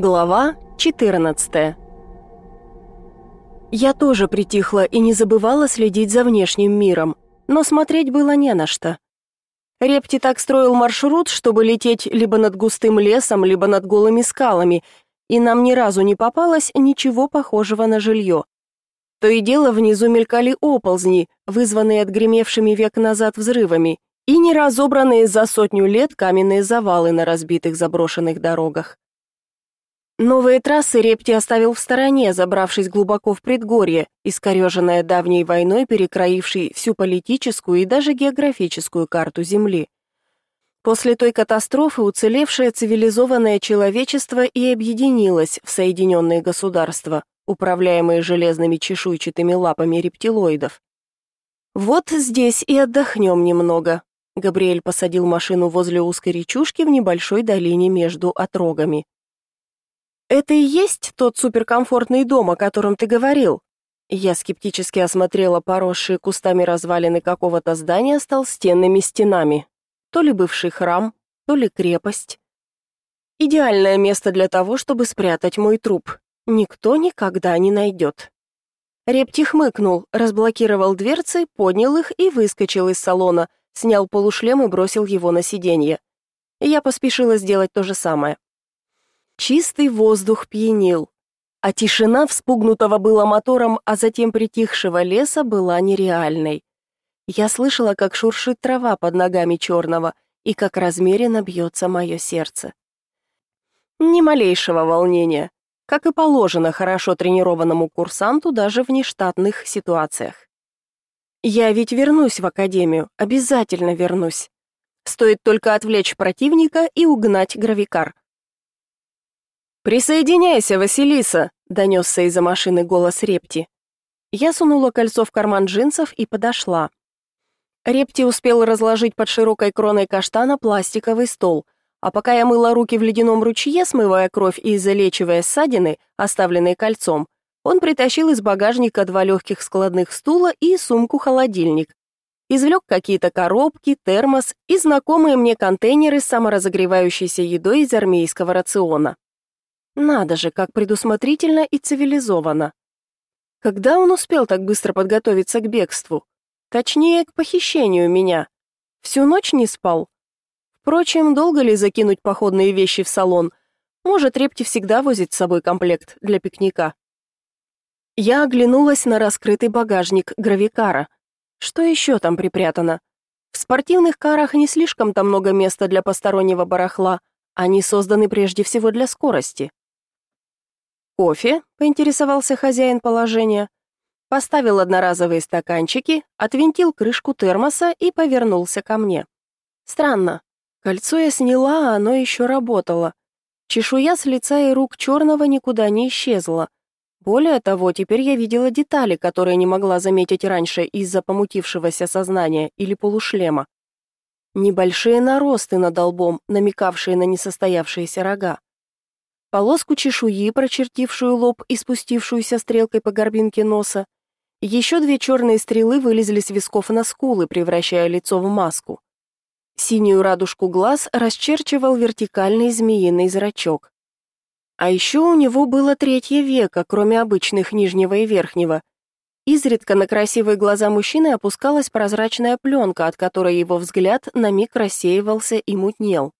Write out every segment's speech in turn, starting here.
Глава 14 Я тоже притихла и не забывала следить за внешним миром, но смотреть было не на что. Репти так строил маршрут, чтобы лететь либо над густым лесом, либо над голыми скалами, и нам ни разу не попалось ничего похожего на жилье. То и дело внизу мелькали оползни, вызванные отгремевшими век назад взрывами, и неразобранные за сотню лет каменные завалы на разбитых заброшенных дорогах. Новые трассы Репти оставил в стороне, забравшись глубоко в предгорье, искореженное давней войной, перекроившей всю политическую и даже географическую карту Земли. После той катастрофы уцелевшее цивилизованное человечество и объединилось в Соединенные Государства, управляемые железными чешуйчатыми лапами рептилоидов. «Вот здесь и отдохнем немного», — Габриэль посадил машину возле узкой речушки в небольшой долине между отрогами. «Это и есть тот суперкомфортный дом, о котором ты говорил?» Я скептически осмотрела поросшие кустами развалины какого-то здания с толстенными стенами. То ли бывший храм, то ли крепость. Идеальное место для того, чтобы спрятать мой труп. Никто никогда не найдет. Репти хмыкнул, разблокировал дверцы, поднял их и выскочил из салона, снял полушлем и бросил его на сиденье. Я поспешила сделать то же самое. Чистый воздух пьянил, а тишина вспугнутого было мотором, а затем притихшего леса была нереальной. Я слышала, как шуршит трава под ногами черного и как размеренно бьется мое сердце. Ни малейшего волнения, как и положено хорошо тренированному курсанту даже в нештатных ситуациях. Я ведь вернусь в академию, обязательно вернусь. Стоит только отвлечь противника и угнать гравикар. «Присоединяйся, Василиса!» — донесся из-за машины голос Репти. Я сунула кольцо в карман джинсов и подошла. Репти успел разложить под широкой кроной каштана пластиковый стол, а пока я мыла руки в ледяном ручье, смывая кровь и залечивая ссадины, оставленные кольцом, он притащил из багажника два легких складных стула и сумку-холодильник. Извлек какие-то коробки, термос и знакомые мне контейнеры с саморазогревающейся едой из армейского рациона. Надо же, как предусмотрительно и цивилизованно. Когда он успел так быстро подготовиться к бегству? Точнее, к похищению меня. Всю ночь не спал. Впрочем, долго ли закинуть походные вещи в салон? Может, Репти всегда возит с собой комплект для пикника. Я оглянулась на раскрытый багажник гравикара. Что еще там припрятано? В спортивных карах не слишком-то много места для постороннего барахла. Они созданы прежде всего для скорости. «Кофе?» — поинтересовался хозяин положения. Поставил одноразовые стаканчики, отвинтил крышку термоса и повернулся ко мне. Странно. Кольцо я сняла, а оно еще работало. Чешуя с лица и рук черного никуда не исчезла. Более того, теперь я видела детали, которые не могла заметить раньше из-за помутившегося сознания или полушлема. Небольшие наросты над долбом, намекавшие на несостоявшиеся рога полоску чешуи, прочертившую лоб и спустившуюся стрелкой по горбинке носа. Еще две черные стрелы вылезли с висков на скулы, превращая лицо в маску. Синюю радужку глаз расчерчивал вертикальный змеиный зрачок. А еще у него было третье веко, кроме обычных нижнего и верхнего. Изредка на красивые глаза мужчины опускалась прозрачная пленка, от которой его взгляд на миг рассеивался и мутнел.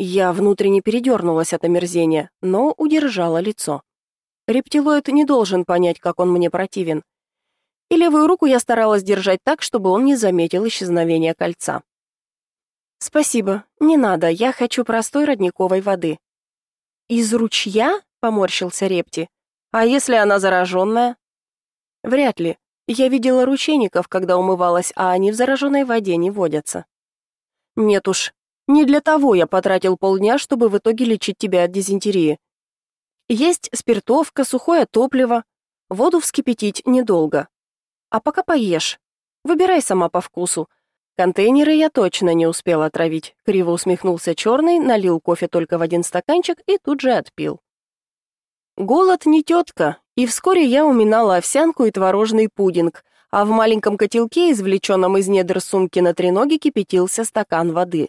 Я внутренне передернулась от омерзения, но удержала лицо. Рептилоид не должен понять, как он мне противен. И левую руку я старалась держать так, чтобы он не заметил исчезновения кольца. «Спасибо, не надо, я хочу простой родниковой воды». «Из ручья?» — поморщился Репти. «А если она зараженная?» «Вряд ли. Я видела ручейников, когда умывалась, а они в зараженной воде не водятся». «Нет уж, не для того я потратил полдня, чтобы в итоге лечить тебя от дизентерии. Есть спиртовка, сухое топливо. Воду вскипятить недолго. А пока поешь. Выбирай сама по вкусу. Контейнеры я точно не успел отравить. Криво усмехнулся черный, налил кофе только в один стаканчик и тут же отпил. Голод не тетка, и вскоре я уминала овсянку и творожный пудинг, а в маленьком котелке, извлеченном из недр сумки на треноге, кипятился стакан воды.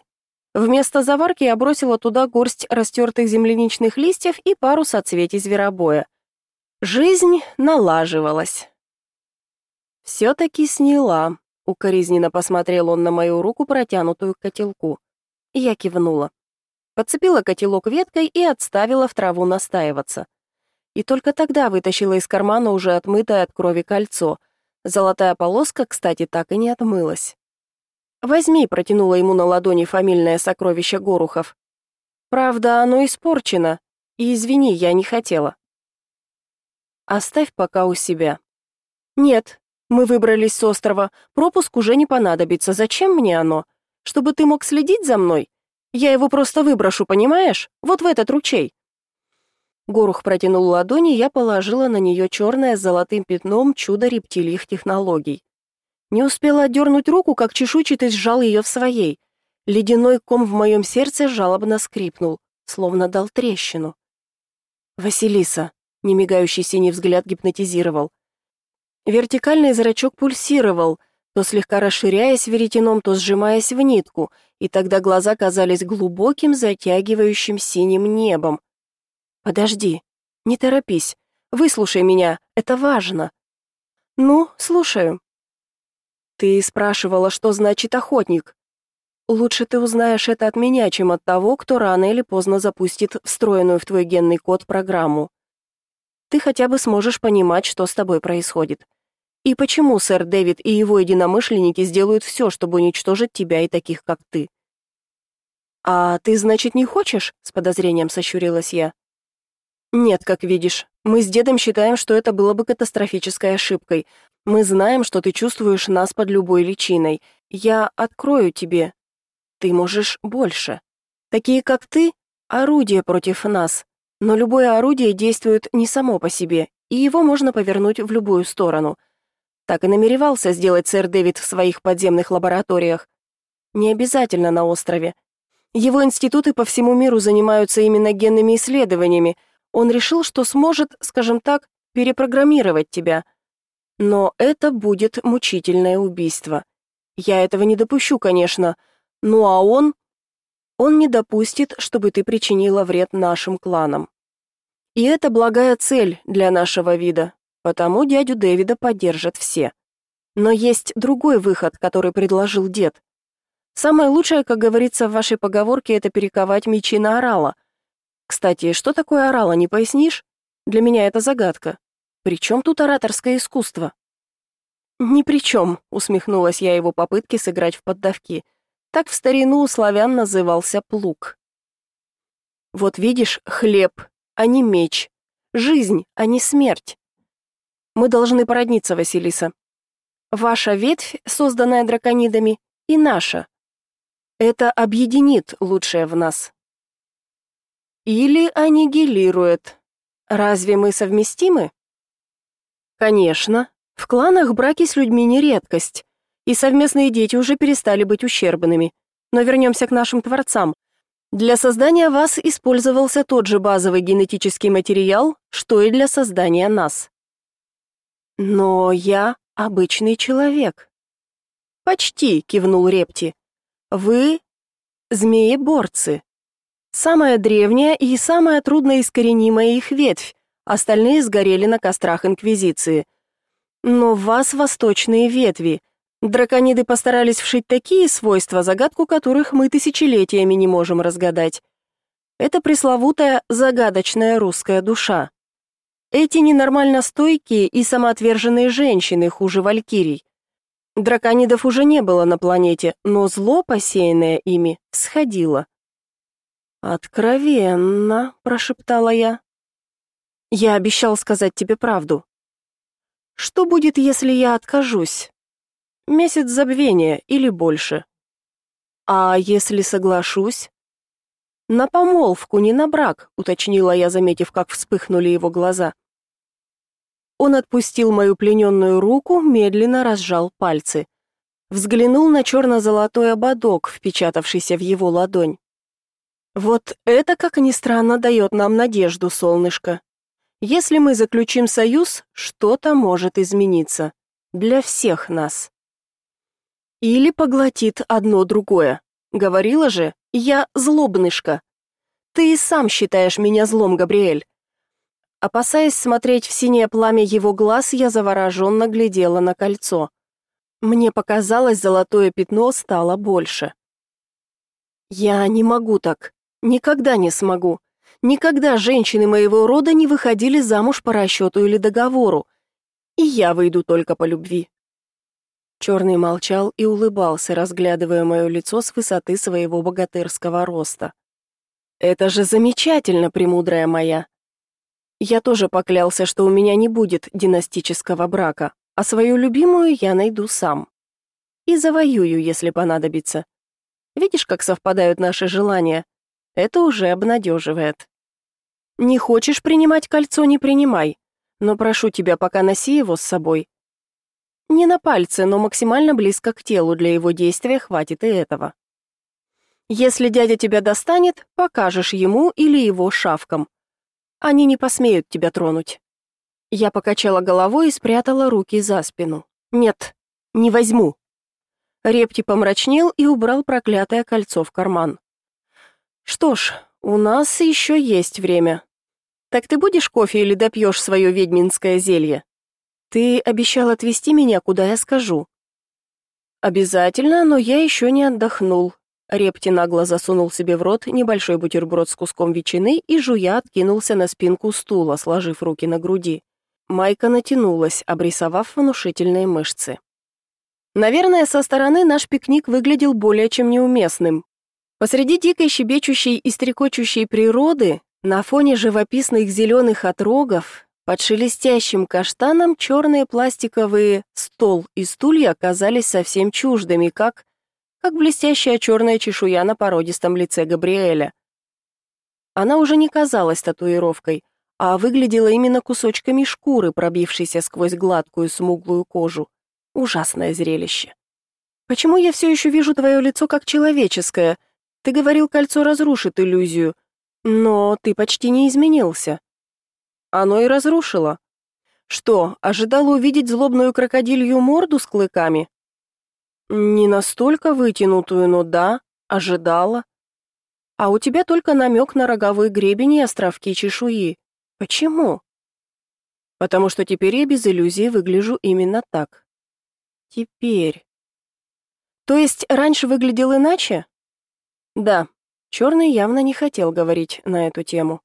Вместо заварки я бросила туда горсть растертых земляничных листьев и пару соцветий зверобоя. Жизнь налаживалась. «Все-таки сняла», — укоризненно посмотрел он на мою руку, протянутую к котелку. Я кивнула. Подцепила котелок веткой и отставила в траву настаиваться. И только тогда вытащила из кармана уже отмытое от крови кольцо. Золотая полоска, кстати, так и не отмылась. «Возьми», — протянула ему на ладони фамильное сокровище Горухов. «Правда, оно испорчено, и извини, я не хотела». «Оставь пока у себя». «Нет, мы выбрались с острова, пропуск уже не понадобится, зачем мне оно? Чтобы ты мог следить за мной? Я его просто выброшу, понимаешь? Вот в этот ручей». Горух протянул ладони, я положила на нее черное с золотым пятном чудо рептилиих технологий. Не успела отдернуть руку, как чешуйчатый сжал ее в своей. Ледяной ком в моем сердце жалобно скрипнул, словно дал трещину. «Василиса!» — немигающий синий взгляд гипнотизировал. Вертикальный зрачок пульсировал, то слегка расширяясь веретеном, то сжимаясь в нитку, и тогда глаза казались глубоким, затягивающим синим небом. «Подожди, не торопись, выслушай меня, это важно». «Ну, слушаю», ты спрашивала, что значит охотник. Лучше ты узнаешь это от меня, чем от того, кто рано или поздно запустит встроенную в твой генный код программу. Ты хотя бы сможешь понимать, что с тобой происходит. И почему сэр Дэвид и его единомышленники сделают все, чтобы уничтожить тебя и таких, как ты? «А ты, значит, не хочешь?» — с подозрением сощурилась я. Нет, как видишь. Мы с дедом считаем, что это было бы катастрофической ошибкой. Мы знаем, что ты чувствуешь нас под любой личиной. Я открою тебе. Ты можешь больше. Такие, как ты, орудие против нас. Но любое орудие действует не само по себе, и его можно повернуть в любую сторону. Так и намеревался сделать сэр Дэвид в своих подземных лабораториях. Не обязательно на острове. Его институты по всему миру занимаются именно генными исследованиями – он решил, что сможет, скажем так, перепрограммировать тебя. Но это будет мучительное убийство. Я этого не допущу, конечно. Ну а он... Он не допустит, чтобы ты причинила вред нашим кланам. И это благая цель для нашего вида, потому дядю Дэвида поддержат все. Но есть другой выход, который предложил дед. Самое лучшее, как говорится в вашей поговорке, это перековать мечи на орала. Кстати, что такое орала не пояснишь? Для меня это загадка. При чем тут ораторское искусство? Ни при чем, усмехнулась я его попытке сыграть в поддавки. Так в старину у славян назывался плуг. Вот видишь, хлеб, а не меч. Жизнь, а не смерть. Мы должны породниться, Василиса. Ваша ветвь, созданная драконидами, и наша. Это объединит лучшее в нас. Или аннигилирует. Разве мы совместимы? Конечно, в кланах браки с людьми не редкость, и совместные дети уже перестали быть ущербными. Но вернемся к нашим творцам. Для создания вас использовался тот же базовый генетический материал, что и для создания нас. Но я обычный человек. Почти, кивнул Репти. Вы змееборцы самая древняя и самая трудноискоренимая их ветвь. Остальные сгорели на кострах инквизиции. Но в вас восточные ветви. Дракониды постарались вшить такие свойства, загадку которых мы тысячелетиями не можем разгадать. Это пресловутая загадочная русская душа. Эти ненормально стойкие и самоотверженные женщины хуже валькирий. Драконидов уже не было на планете, но зло, посеянное ими, сходило. «Откровенно», — прошептала я. «Я обещал сказать тебе правду». «Что будет, если я откажусь?» «Месяц забвения или больше». «А если соглашусь?» «На помолвку, не на брак», — уточнила я, заметив, как вспыхнули его глаза. Он отпустил мою плененную руку, медленно разжал пальцы. Взглянул на черно-золотой ободок, впечатавшийся в его ладонь. Вот это, как ни странно, дает нам надежду, солнышко. Если мы заключим союз, что-то может измениться. Для всех нас. Или поглотит одно другое. Говорила же, я злобнышка. Ты и сам считаешь меня злом, Габриэль. Опасаясь смотреть в синее пламя его глаз, я завороженно глядела на кольцо. Мне показалось, золотое пятно стало больше. «Я не могу так. Никогда не смогу. Никогда женщины моего рода не выходили замуж по расчету или договору. И я выйду только по любви». Черный молчал и улыбался, разглядывая мое лицо с высоты своего богатырского роста. «Это же замечательно, премудрая моя!» Я тоже поклялся, что у меня не будет династического брака, а свою любимую я найду сам. И завоюю, если понадобится. Видишь, как совпадают наши желания? Это уже обнадеживает. Не хочешь принимать кольцо, не принимай. Но прошу тебя, пока носи его с собой. Не на пальце, но максимально близко к телу для его действия хватит и этого. Если дядя тебя достанет, покажешь ему или его шавкам. Они не посмеют тебя тронуть. Я покачала головой и спрятала руки за спину. Нет, не возьму. Репти помрачнел и убрал проклятое кольцо в карман. Что ж, у нас еще есть время. Так ты будешь кофе или допьешь свое ведьминское зелье? Ты обещал отвезти меня, куда я скажу. Обязательно, но я еще не отдохнул. Репти нагло засунул себе в рот небольшой бутерброд с куском ветчины и жуя откинулся на спинку стула, сложив руки на груди. Майка натянулась, обрисовав внушительные мышцы. Наверное, со стороны наш пикник выглядел более чем неуместным. Посреди дикой щебечущей и стрекочущей природы, на фоне живописных зеленых отрогов, под шелестящим каштаном черные пластиковые стол и стулья оказались совсем чуждыми, как как блестящая черная чешуя на породистом лице Габриэля. Она уже не казалась татуировкой, а выглядела именно кусочками шкуры, пробившейся сквозь гладкую смуглую кожу. Ужасное зрелище. «Почему я все еще вижу твое лицо как человеческое?» Ты говорил, кольцо разрушит иллюзию, но ты почти не изменился. Оно и разрушило. Что, ожидала увидеть злобную крокодилью морду с клыками? Не настолько вытянутую, но да, ожидала. А у тебя только намек на роговые гребень и островки чешуи. Почему? Потому что теперь я без иллюзий выгляжу именно так. Теперь. То есть раньше выглядел иначе? Да, черный явно не хотел говорить на эту тему.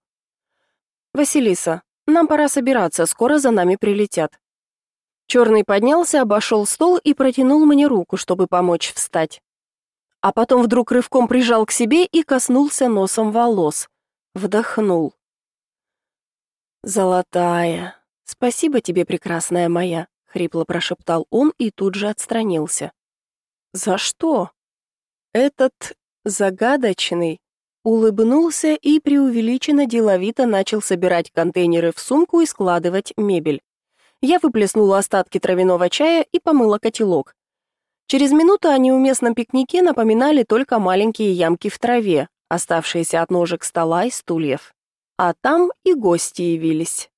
«Василиса, нам пора собираться, скоро за нами прилетят». Черный поднялся, обошел стол и протянул мне руку, чтобы помочь встать. А потом вдруг рывком прижал к себе и коснулся носом волос. Вдохнул. «Золотая, спасибо тебе, прекрасная моя», — хрипло прошептал он и тут же отстранился. «За что?» Этот загадочный, улыбнулся и преувеличенно деловито начал собирать контейнеры в сумку и складывать мебель. Я выплеснула остатки травяного чая и помыла котелок. Через минуту о неуместном пикнике напоминали только маленькие ямки в траве, оставшиеся от ножек стола и стульев. А там и гости явились.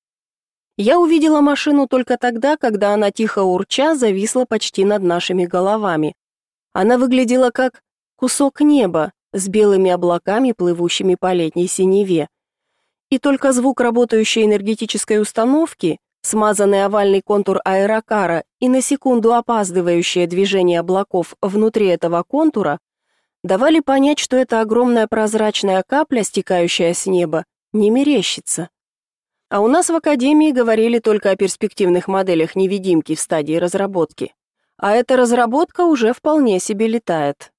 Я увидела машину только тогда, когда она тихо урча зависла почти над нашими головами. Она выглядела как кусок неба с белыми облаками, плывущими по летней синеве. И только звук работающей энергетической установки, смазанный овальный контур аэрокара и на секунду опаздывающее движение облаков внутри этого контура давали понять, что эта огромная прозрачная капля, стекающая с неба, не мерещится. А у нас в академии говорили только о перспективных моделях невидимки в стадии разработки. А эта разработка уже вполне себе летает.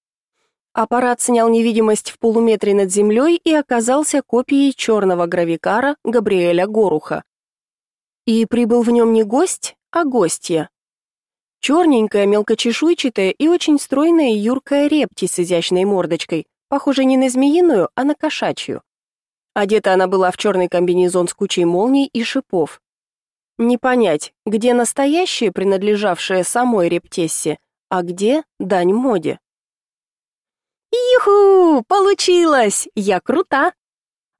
Аппарат снял невидимость в полуметре над землей и оказался копией черного гравикара Габриэля Горуха. И прибыл в нем не гость, а гостья. Черненькая, мелкочешуйчатая и очень стройная юркая репти с изящной мордочкой, похожая не на змеиную, а на кошачью. Одета она была в черный комбинезон с кучей молний и шипов. Не понять, где настоящее, принадлежавшее самой рептессе, а где дань моде. «Юху! Получилось! Я крута!»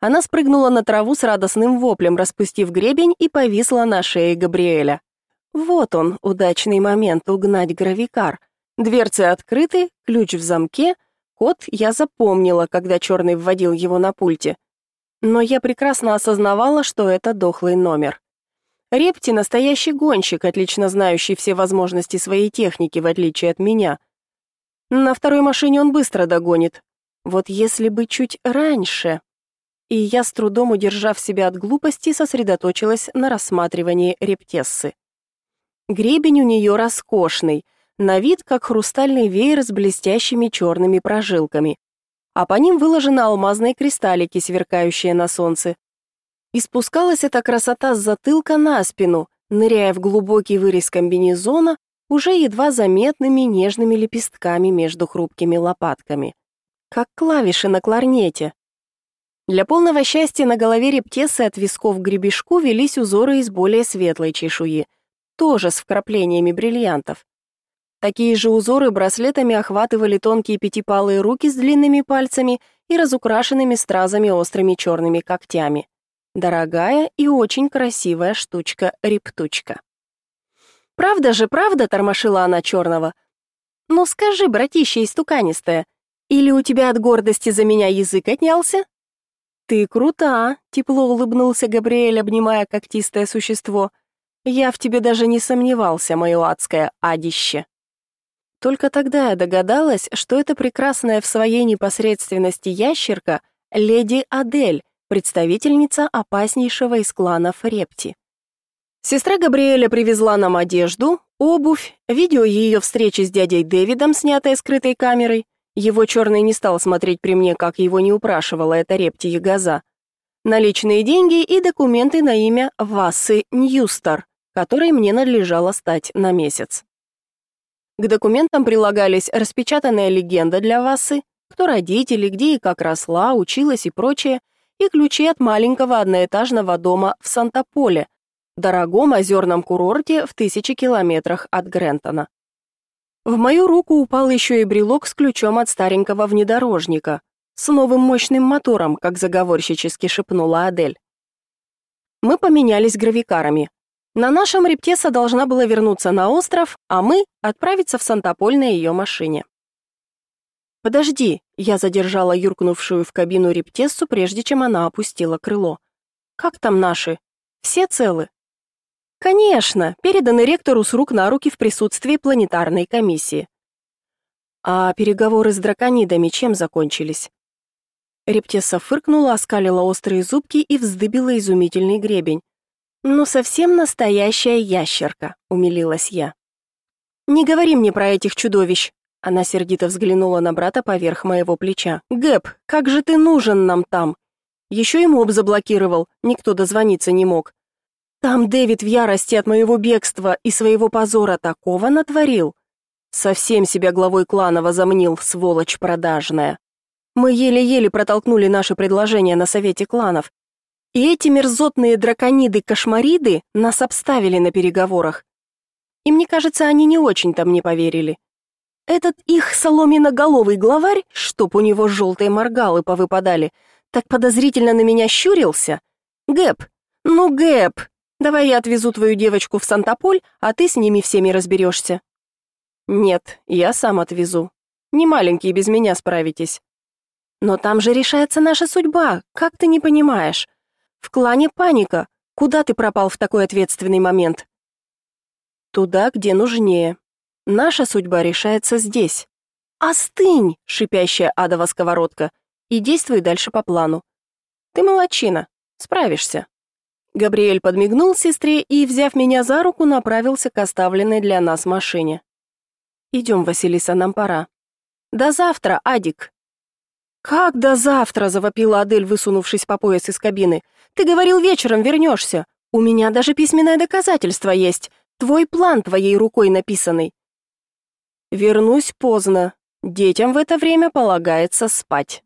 Она спрыгнула на траву с радостным воплем, распустив гребень и повисла на шее Габриэля. Вот он, удачный момент угнать гравикар. Дверцы открыты, ключ в замке. Код я запомнила, когда черный вводил его на пульте. Но я прекрасно осознавала, что это дохлый номер. Репти — настоящий гонщик, отлично знающий все возможности своей техники, в отличие от меня — на второй машине он быстро догонит. Вот если бы чуть раньше. И я, с трудом удержав себя от глупости, сосредоточилась на рассматривании рептессы. Гребень у нее роскошный, на вид как хрустальный веер с блестящими черными прожилками. А по ним выложены алмазные кристаллики, сверкающие на солнце. И спускалась эта красота с затылка на спину, ныряя в глубокий вырез комбинезона, уже едва заметными нежными лепестками между хрупкими лопатками, как клавиши на кларнете. Для полного счастья на голове рептесы от висков к гребешку велись узоры из более светлой чешуи, тоже с вкраплениями бриллиантов. Такие же узоры браслетами охватывали тонкие пятипалые руки с длинными пальцами и разукрашенными стразами острыми черными когтями. Дорогая и очень красивая штучка-рептучка. Правда же, правда?» — тормошила она черного. «Ну скажи, братище истуканистая, или у тебя от гордости за меня язык отнялся?» «Ты крута!» — тепло улыбнулся Габриэль, обнимая когтистое существо. «Я в тебе даже не сомневался, мое адское адище!» Только тогда я догадалась, что это прекрасная в своей непосредственности ящерка — леди Адель, представительница опаснейшего из кланов Репти. Сестра Габриэля привезла нам одежду, обувь, видео ее встречи с дядей Дэвидом, снятое скрытой камерой. Его черный не стал смотреть при мне, как его не упрашивала эта рептия газа. Наличные деньги и документы на имя Васы Ньюстер, которой мне надлежало стать на месяц. К документам прилагались распечатанная легенда для Васы, кто родители, где и как росла, училась и прочее, и ключи от маленького одноэтажного дома в Санта-Поле, дорогом озерном курорте в тысячи километрах от Грентона. В мою руку упал еще и брелок с ключом от старенького внедорожника, с новым мощным мотором, как заговорщически шепнула Адель. Мы поменялись гравикарами. На нашем рептеса должна была вернуться на остров, а мы отправиться в Сантополь на ее машине. «Подожди», — я задержала юркнувшую в кабину рептессу, прежде чем она опустила крыло. «Как там наши? Все целы?» Конечно, переданы ректору с рук на руки в присутствии планетарной комиссии. А переговоры с драконидами чем закончились? Рептеса фыркнула, оскалила острые зубки и вздыбила изумительный гребень. «Ну, совсем настоящая ящерка», — умилилась я. «Не говори мне про этих чудовищ!» Она сердито взглянула на брата поверх моего плеча. «Гэб, как же ты нужен нам там!» Еще и моб заблокировал, никто дозвониться не мог. Там Дэвид в ярости от моего бегства и своего позора такого натворил. Совсем себя главой клана возомнил, сволочь продажная. Мы еле-еле протолкнули наше предложение на совете кланов. И эти мерзотные дракониды-кошмариды нас обставили на переговорах. И мне кажется, они не очень-то мне поверили. Этот их соломиноголовый главарь, чтоб у него желтые моргалы повыпадали, так подозрительно на меня щурился. Гэп, ну Гэп, Давай я отвезу твою девочку в Сантополь, а ты с ними всеми разберешься». «Нет, я сам отвезу. Не маленькие без меня справитесь». «Но там же решается наша судьба, как ты не понимаешь? В клане паника. Куда ты пропал в такой ответственный момент?» «Туда, где нужнее. Наша судьба решается здесь». «Остынь!» — шипящая адова сковородка. «И действуй дальше по плану. Ты молодчина, справишься». Габриэль подмигнул сестре и, взяв меня за руку, направился к оставленной для нас машине. «Идем, Василиса, нам пора». «До завтра, Адик!» «Как до завтра?» – завопила Адель, высунувшись по пояс из кабины. «Ты говорил, вечером вернешься. У меня даже письменное доказательство есть. Твой план твоей рукой написанный». «Вернусь поздно. Детям в это время полагается спать».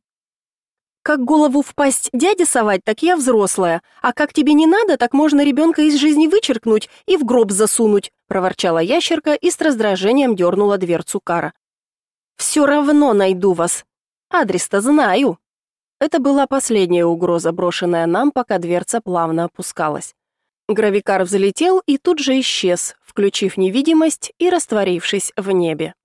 Как голову в пасть дяди совать, так я взрослая. А как тебе не надо, так можно ребенка из жизни вычеркнуть и в гроб засунуть», — проворчала ящерка и с раздражением дернула дверцу кара. «Все равно найду вас. Адрес-то знаю». Это была последняя угроза, брошенная нам, пока дверца плавно опускалась. Гравикар взлетел и тут же исчез, включив невидимость и растворившись в небе.